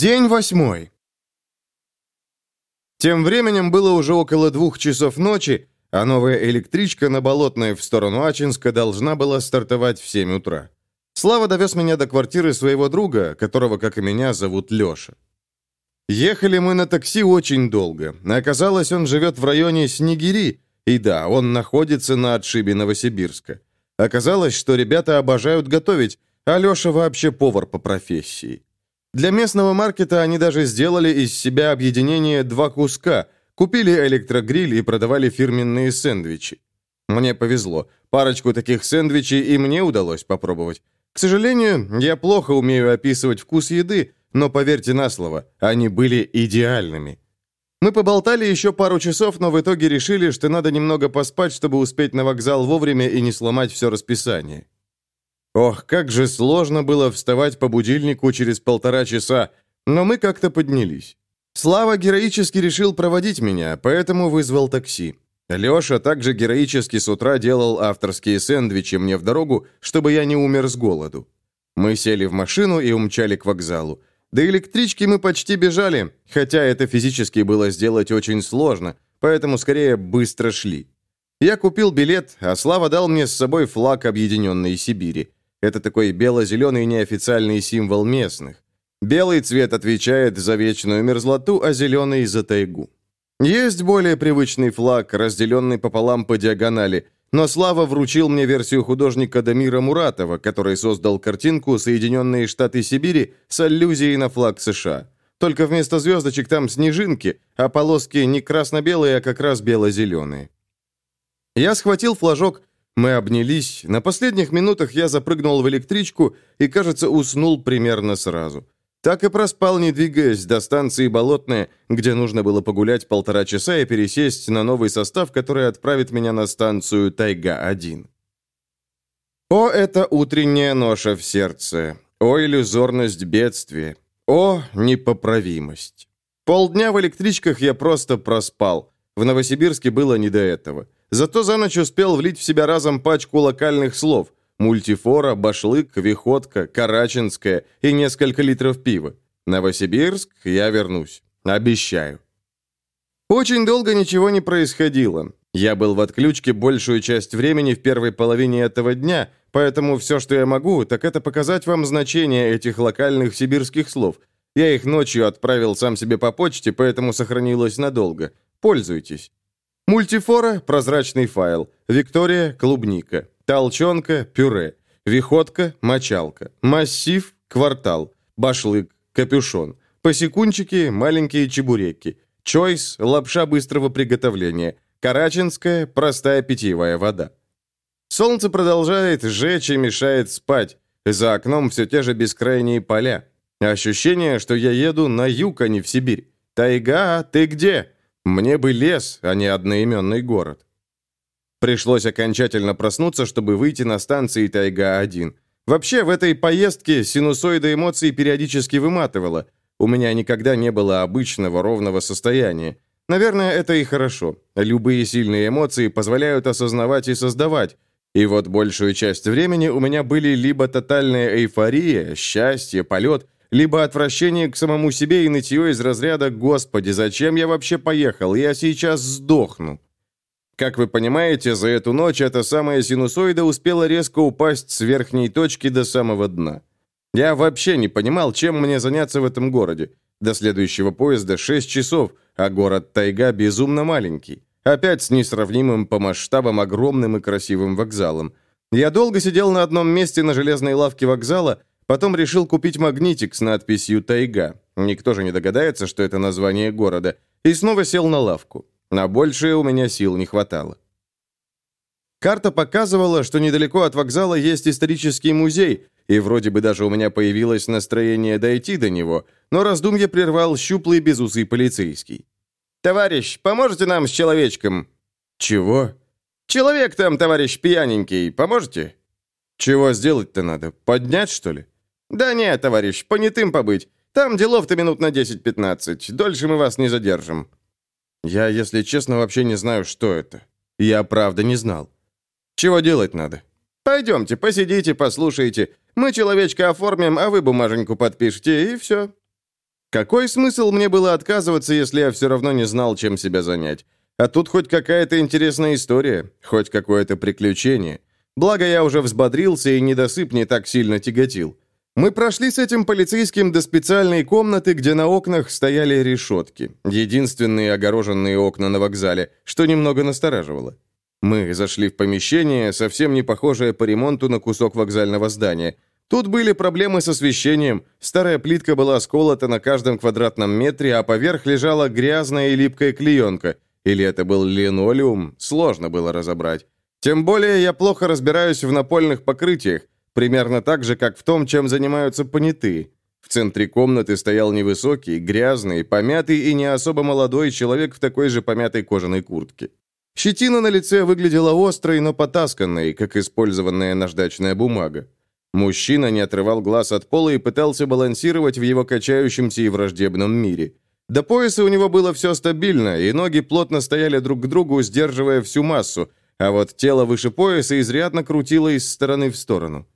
День восьмой. Тем временем было уже около двух часов ночи, а новая электричка на Болотной в сторону Ачинска должна была стартовать в 7 утра. Слава довез меня до квартиры своего друга, которого, как и меня, зовут Леша. Ехали мы на такси очень долго. Оказалось, он живет в районе Снегири, и да, он находится на отшибе Новосибирска. Оказалось, что ребята обожают готовить, а Леша вообще повар по профессии. Для местного маркета они даже сделали из себя объединение «Два куска», купили электрогриль и продавали фирменные сэндвичи. Мне повезло. Парочку таких сэндвичей и мне удалось попробовать. К сожалению, я плохо умею описывать вкус еды, но поверьте на слово, они были идеальными. Мы поболтали еще пару часов, но в итоге решили, что надо немного поспать, чтобы успеть на вокзал вовремя и не сломать все расписание. Ох, как же сложно было вставать по будильнику через полтора часа, но мы как-то поднялись. Слава героически решил проводить меня, поэтому вызвал такси. Леша также героически с утра делал авторские сэндвичи мне в дорогу, чтобы я не умер с голоду. Мы сели в машину и умчали к вокзалу. До электрички мы почти бежали, хотя это физически было сделать очень сложно, поэтому скорее быстро шли. Я купил билет, а Слава дал мне с собой флаг Объединенной Сибири. Это такой бело-зеленый неофициальный символ местных. Белый цвет отвечает за вечную мерзлоту, а зеленый – за тайгу. Есть более привычный флаг, разделенный пополам по диагонали, но Слава вручил мне версию художника Дамира Муратова, который создал картинку «Соединенные Штаты Сибири» с аллюзией на флаг США. Только вместо звездочек там снежинки, а полоски не красно-белые, а как раз бело-зеленые. Я схватил флажок мы обнялись. На последних минутах я запрыгнул в электричку и, кажется, уснул примерно сразу. Так и проспал, не двигаясь, до станции Болотная, где нужно было погулять полтора часа и пересесть на новый состав, который отправит меня на станцию Тайга-1. О, это утренняя ноша в сердце! О, иллюзорность бедствия! О, непоправимость! Полдня в электричках я просто проспал. В Новосибирске было не до этого. Зато за ночь успел влить в себя разом пачку локальных слов. Мультифора, башлык, виходка, караченская и несколько литров пива. Новосибирск, я вернусь. Обещаю. Очень долго ничего не происходило. Я был в отключке большую часть времени в первой половине этого дня, поэтому все, что я могу, так это показать вам значение этих локальных сибирских слов. Я их ночью отправил сам себе по почте, поэтому сохранилось надолго. Пользуйтесь. Мультифора – прозрачный файл. Виктория – клубника. Толчонка – пюре. Виходка – мочалка. Массив – квартал. Башлык – капюшон. Посекунчики – маленькие чебуреки. Чойс – лапша быстрого приготовления. Караченская – простая питьевая вода. Солнце продолжает жечь и мешает спать. За окном все те же бескрайние поля. Ощущение, что я еду на юг, а не в Сибирь. «Тайга, ты где?» Мне бы лес, а не одноименный город. Пришлось окончательно проснуться, чтобы выйти на станции Тайга-1. Вообще, в этой поездке синусоида эмоций периодически выматывала. У меня никогда не было обычного ровного состояния. Наверное, это и хорошо. Любые сильные эмоции позволяют осознавать и создавать. И вот большую часть времени у меня были либо тотальная эйфория, счастье, полет – либо отвращение к самому себе и нытье из разряда «Господи, зачем я вообще поехал? Я сейчас сдохну». Как вы понимаете, за эту ночь эта самая синусоида успела резко упасть с верхней точки до самого дна. Я вообще не понимал, чем мне заняться в этом городе. До следующего поезда 6 часов, а город Тайга безумно маленький. Опять с несравнимым по масштабам огромным и красивым вокзалом. Я долго сидел на одном месте на железной лавке вокзала, Потом решил купить магнитик с надписью «Тайга». Никто же не догадается, что это название города. И снова сел на лавку. На большее у меня сил не хватало. Карта показывала, что недалеко от вокзала есть исторический музей, и вроде бы даже у меня появилось настроение дойти до него, но раздумье прервал щуплый безусый полицейский. «Товарищ, поможете нам с человечком?» «Чего?» «Человек там, товарищ пьяненький, поможете?» «Чего сделать-то надо? Поднять, что ли?» «Да нет, товарищ, понятым побыть. Там делов-то минут на 10-15. Дольше мы вас не задержим». «Я, если честно, вообще не знаю, что это. Я правда не знал. Чего делать надо?» «Пойдемте, посидите, послушайте. Мы человечка оформим, а вы бумаженьку подпишите, и все». Какой смысл мне было отказываться, если я все равно не знал, чем себя занять? А тут хоть какая-то интересная история, хоть какое-то приключение. Благо, я уже взбодрился, и недосып не так сильно тяготил. Мы прошли с этим полицейским до специальной комнаты, где на окнах стояли решетки. Единственные огороженные окна на вокзале, что немного настораживало. Мы зашли в помещение, совсем не похожее по ремонту на кусок вокзального здания. Тут были проблемы с освещением, старая плитка была сколота на каждом квадратном метре, а поверх лежала грязная и липкая клеенка. Или это был линолеум, сложно было разобрать. Тем более я плохо разбираюсь в напольных покрытиях, примерно так же, как в том, чем занимаются понятые. В центре комнаты стоял невысокий, грязный, помятый и не особо молодой человек в такой же помятой кожаной куртке. Щетина на лице выглядела острой, но потасканной, как использованная наждачная бумага. Мужчина не отрывал глаз от пола и пытался балансировать в его качающемся и враждебном мире. До пояса у него было все стабильно, и ноги плотно стояли друг к другу, сдерживая всю массу, а вот тело выше пояса изрядно крутило из стороны в сторону.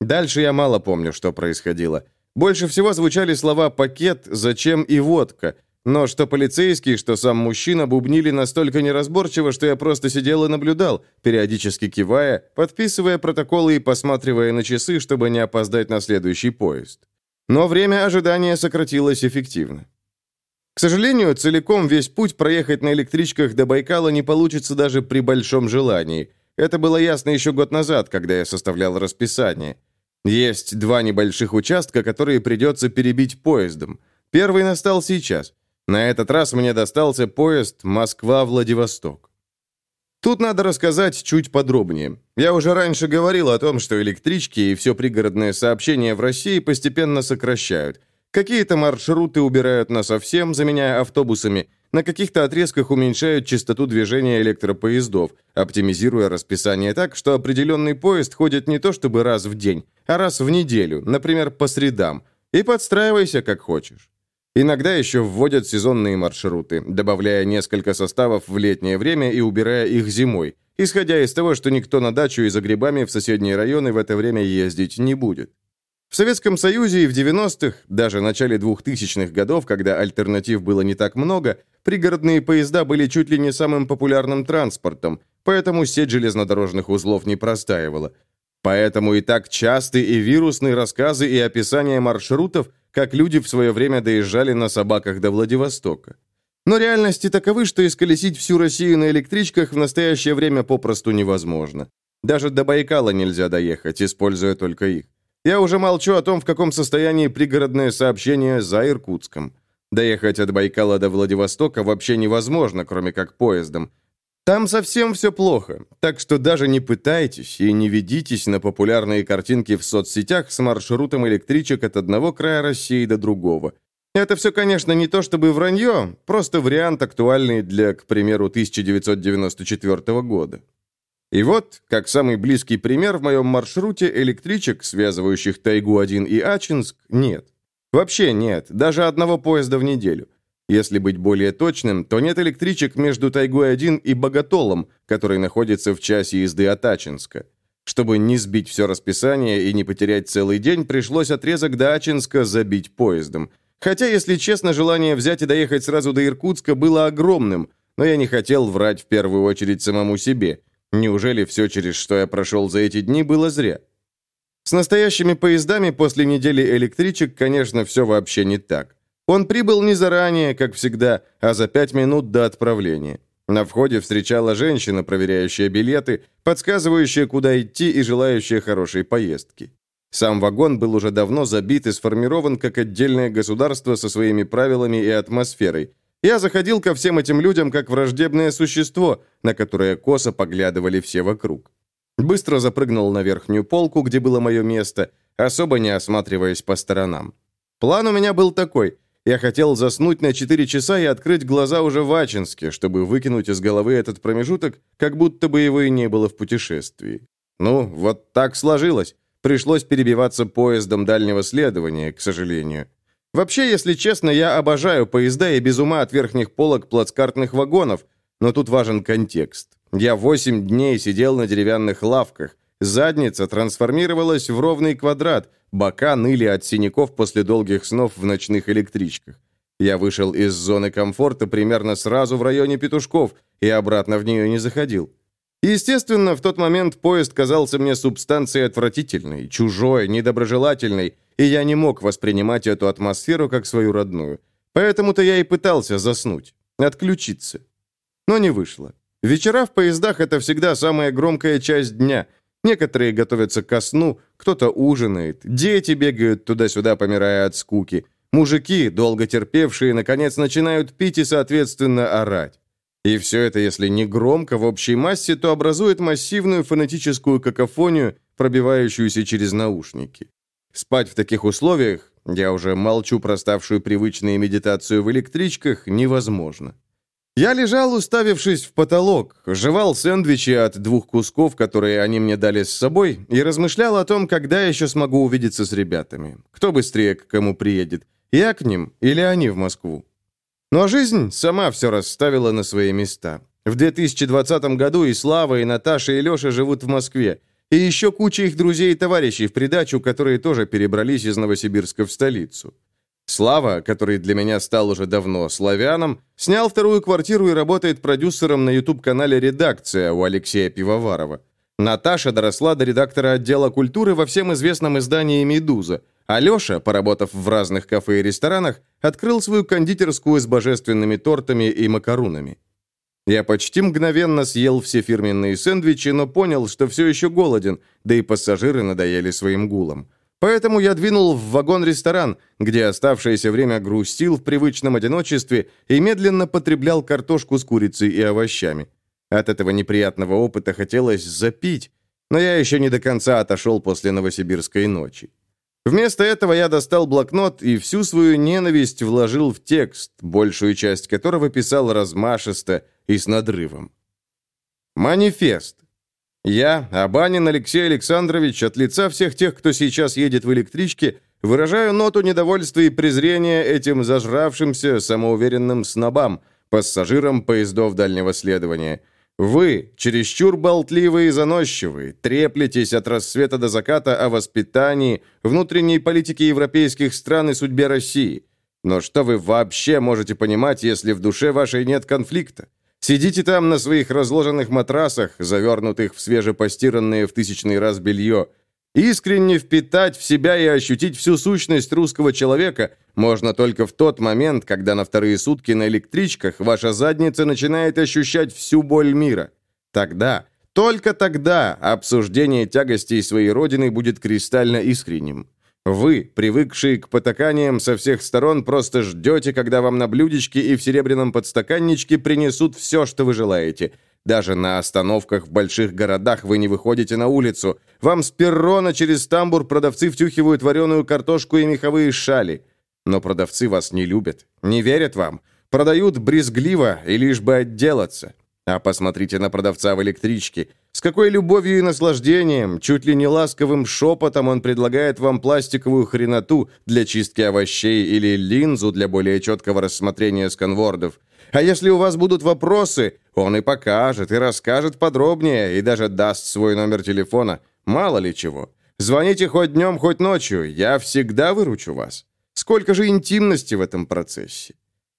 Дальше я мало помню, что происходило. Больше всего звучали слова «пакет», «зачем» и «водка», но что полицейский, что сам мужчина бубнили настолько неразборчиво, что я просто сидел и наблюдал, периодически кивая, подписывая протоколы и посматривая на часы, чтобы не опоздать на следующий поезд. Но время ожидания сократилось эффективно. К сожалению, целиком весь путь проехать на электричках до Байкала не получится даже при большом желании. Это было ясно еще год назад, когда я составлял расписание. Есть два небольших участка, которые придется перебить поездом. Первый настал сейчас. На этот раз мне достался поезд Москва-Владивосток. Тут надо рассказать чуть подробнее. Я уже раньше говорил о том, что электрички и все пригородное сообщение в России постепенно сокращают. Какие-то маршруты убирают на совсем, заменяя автобусами, на каких-то отрезках уменьшают частоту движения электропоездов, оптимизируя расписание так, что определенный поезд ходит не то чтобы раз в день, а раз в неделю, например, по средам, и подстраивайся как хочешь. Иногда еще вводят сезонные маршруты, добавляя несколько составов в летнее время и убирая их зимой, исходя из того, что никто на дачу и за грибами в соседние районы в это время ездить не будет. В Советском Союзе и в 90-х, даже в начале 2000-х годов, когда альтернатив было не так много, пригородные поезда были чуть ли не самым популярным транспортом, поэтому сеть железнодорожных узлов не простаивала. Поэтому и так часты и вирусные рассказы и описания маршрутов, как люди в свое время доезжали на собаках до Владивостока. Но реальности таковы, что исколесить всю Россию на электричках в настоящее время попросту невозможно. Даже до Байкала нельзя доехать, используя только их. Я уже молчу о том, в каком состоянии пригородное сообщение за Иркутском. Доехать от Байкала до Владивостока вообще невозможно, кроме как поездом. Там совсем все плохо, так что даже не пытайтесь и не ведитесь на популярные картинки в соцсетях с маршрутом электричек от одного края России до другого. Это все, конечно, не то чтобы вранье, просто вариант актуальный для, к примеру, 1994 года. И вот, как самый близкий пример, в моем маршруте электричек, связывающих Тайгу-1 и Ачинск, нет. Вообще нет, даже одного поезда в неделю. Если быть более точным, то нет электричек между Тайгой-1 и Боготолом, который находится в часе езды от Ачинска. Чтобы не сбить все расписание и не потерять целый день, пришлось отрезок до Ачинска забить поездом. Хотя, если честно, желание взять и доехать сразу до Иркутска было огромным, но я не хотел врать в первую очередь самому себе. Неужели все, через что я прошел за эти дни, было зря? С настоящими поездами после недели электричек, конечно, все вообще не так. Он прибыл не заранее, как всегда, а за пять минут до отправления. На входе встречала женщина, проверяющая билеты, подсказывающая, куда идти и желающая хорошей поездки. Сам вагон был уже давно забит и сформирован как отдельное государство со своими правилами и атмосферой. Я заходил ко всем этим людям как враждебное существо, на которое косо поглядывали все вокруг. Быстро запрыгнул на верхнюю полку, где было мое место, особо не осматриваясь по сторонам. План у меня был такой – я хотел заснуть на 4 часа и открыть глаза уже в Ачинске, чтобы выкинуть из головы этот промежуток, как будто бы его и не было в путешествии. Ну, вот так сложилось. Пришлось перебиваться поездом дальнего следования, к сожалению. Вообще, если честно, я обожаю поезда и без ума от верхних полок плацкартных вагонов, но тут важен контекст. Я 8 дней сидел на деревянных лавках. Задница трансформировалась в ровный квадрат, бока ныли от синяков после долгих снов в ночных электричках. Я вышел из зоны комфорта примерно сразу в районе Петушков и обратно в нее не заходил. Естественно, в тот момент поезд казался мне субстанцией отвратительной, чужой, недоброжелательной, и я не мог воспринимать эту атмосферу как свою родную. Поэтому-то я и пытался заснуть, отключиться. Но не вышло. Вечера в поездах – это всегда самая громкая часть дня. Некоторые готовятся ко сну, кто-то ужинает, дети бегают туда-сюда, помирая от скуки. Мужики, долго терпевшие, наконец начинают пить и, соответственно, орать. И все это, если не громко в общей массе, то образует массивную фонетическую какофонию, пробивающуюся через наушники. Спать в таких условиях, я уже молчу про ставшую привычной медитацию в электричках, невозможно. Я лежал, уставившись в потолок, жевал сэндвичи от двух кусков, которые они мне дали с собой, и размышлял о том, когда еще смогу увидеться с ребятами. Кто быстрее к кому приедет, я к ним или они в Москву. Но жизнь сама все расставила на свои места. В 2020 году и Слава, и Наташа, и Леша живут в Москве. И еще куча их друзей и товарищей в придачу, которые тоже перебрались из Новосибирска в столицу. Слава, который для меня стал уже давно славяном, снял вторую квартиру и работает продюсером на YouTube-канале «Редакция» у Алексея Пивоварова. Наташа доросла до редактора отдела культуры во всем известном издании «Медуза», Алеша, поработав в разных кафе и ресторанах, открыл свою кондитерскую с божественными тортами и макарунами. Я почти мгновенно съел все фирменные сэндвичи, но понял, что все еще голоден, да и пассажиры надоели своим гулом. Поэтому я двинул в вагон-ресторан, где оставшееся время грустил в привычном одиночестве и медленно потреблял картошку с курицей и овощами. От этого неприятного опыта хотелось запить, но я еще не до конца отошел после новосибирской ночи. Вместо этого я достал блокнот и всю свою ненависть вложил в текст, большую часть которого писал размашисто и с надрывом. Манифест. Я, Абанин Алексей Александрович, от лица всех тех, кто сейчас едет в электричке, выражаю ноту недовольства и презрения этим зажравшимся, самоуверенным снобам, пассажирам поездов дальнего следования – вы, чересчур болтливые и заносчивые, треплетесь от рассвета до заката о воспитании, внутренней политике европейских стран и судьбе России. Но что вы вообще можете понимать, если в душе вашей нет конфликта? Сидите там на своих разложенных матрасах, завернутых в свежепостиранное в тысячный раз белье, Искренне впитать в себя и ощутить всю сущность русского человека можно только в тот момент, когда на вторые сутки на электричках ваша задница начинает ощущать всю боль мира. Тогда, только тогда обсуждение тягостей своей родины будет кристально искренним. Вы, привыкшие к потаканиям со всех сторон, просто ждете, когда вам на блюдечке и в серебряном подстаканничке принесут все, что вы желаете – даже на остановках в больших городах вы не выходите на улицу. Вам с перрона через тамбур продавцы втюхивают вареную картошку и меховые шали. Но продавцы вас не любят, не верят вам. Продают брезгливо и лишь бы отделаться. А посмотрите на продавца в электричке. С какой любовью и наслаждением, чуть ли не ласковым шепотом он предлагает вам пластиковую хреноту для чистки овощей или линзу для более четкого рассмотрения сканвордов. А если у вас будут вопросы, он и покажет, и расскажет подробнее, и даже даст свой номер телефона. Мало ли чего. Звоните хоть днем, хоть ночью, я всегда выручу вас. Сколько же интимности в этом процессе.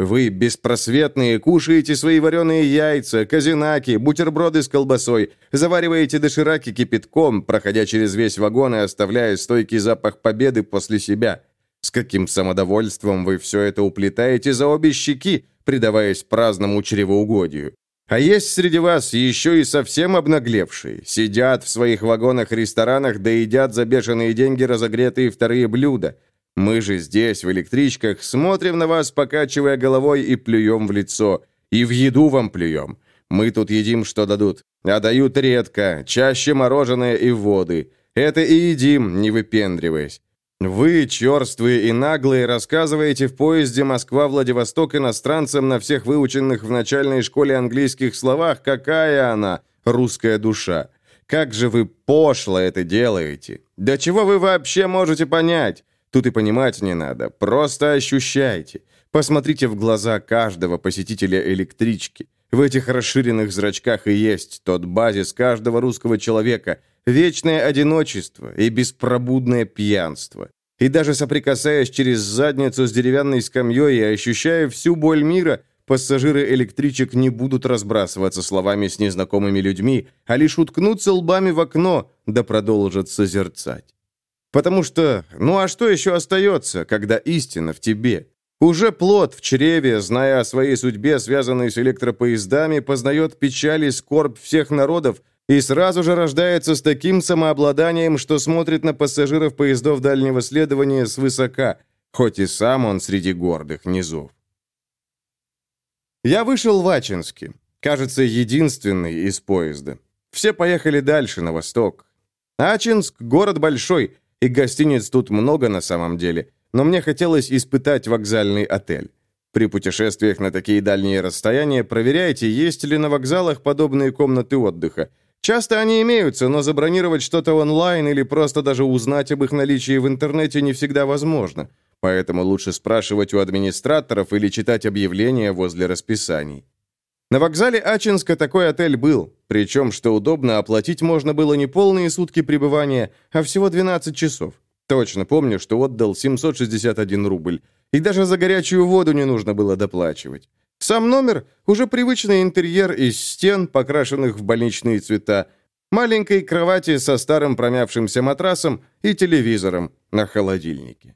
Вы, беспросветные, кушаете свои вареные яйца, казинаки, бутерброды с колбасой, завариваете дошираки кипятком, проходя через весь вагон и оставляя стойкий запах победы после себя. С каким самодовольством вы все это уплетаете за обе щеки, предаваясь праздному чревоугодию. А есть среди вас еще и совсем обнаглевшие, сидят в своих вагонах-ресторанах да едят за бешеные деньги разогретые вторые блюда. Мы же здесь, в электричках, смотрим на вас, покачивая головой и плюем в лицо. И в еду вам плюем. Мы тут едим, что дадут. А дают редко, чаще мороженое и воды. Это и едим, не выпендриваясь. Вы, черствые и наглые, рассказываете в поезде Москва-Владивосток иностранцам на всех выученных в начальной школе английских словах, какая она, русская душа. Как же вы пошло это делаете? Да чего вы вообще можете понять? Тут и понимать не надо, просто ощущайте. Посмотрите в глаза каждого посетителя электрички. В этих расширенных зрачках и есть тот базис каждого русского человека – вечное одиночество и беспробудное пьянство. И даже соприкасаясь через задницу с деревянной скамьей и ощущая всю боль мира, пассажиры электричек не будут разбрасываться словами с незнакомыми людьми, а лишь уткнутся лбами в окно, да продолжат созерцать. Потому что, ну а что еще остается, когда истина в тебе? Уже плод в чреве, зная о своей судьбе, связанной с электропоездами, познает печаль и скорбь всех народов и сразу же рождается с таким самообладанием, что смотрит на пассажиров поездов дальнего следования свысока, хоть и сам он среди гордых низов. Я вышел в Ачинске, кажется, единственный из поезда. Все поехали дальше, на восток. Ачинск – город большой, и гостиниц тут много на самом деле – но мне хотелось испытать вокзальный отель. При путешествиях на такие дальние расстояния проверяйте, есть ли на вокзалах подобные комнаты отдыха. Часто они имеются, но забронировать что-то онлайн или просто даже узнать об их наличии в интернете не всегда возможно. Поэтому лучше спрашивать у администраторов или читать объявления возле расписаний. На вокзале Ачинска такой отель был, причем, что удобно, оплатить можно было не полные сутки пребывания, а всего 12 часов. Точно помню, что отдал 761 рубль. И даже за горячую воду не нужно было доплачивать. Сам номер – уже привычный интерьер из стен, покрашенных в больничные цвета, маленькой кровати со старым промявшимся матрасом и телевизором на холодильнике.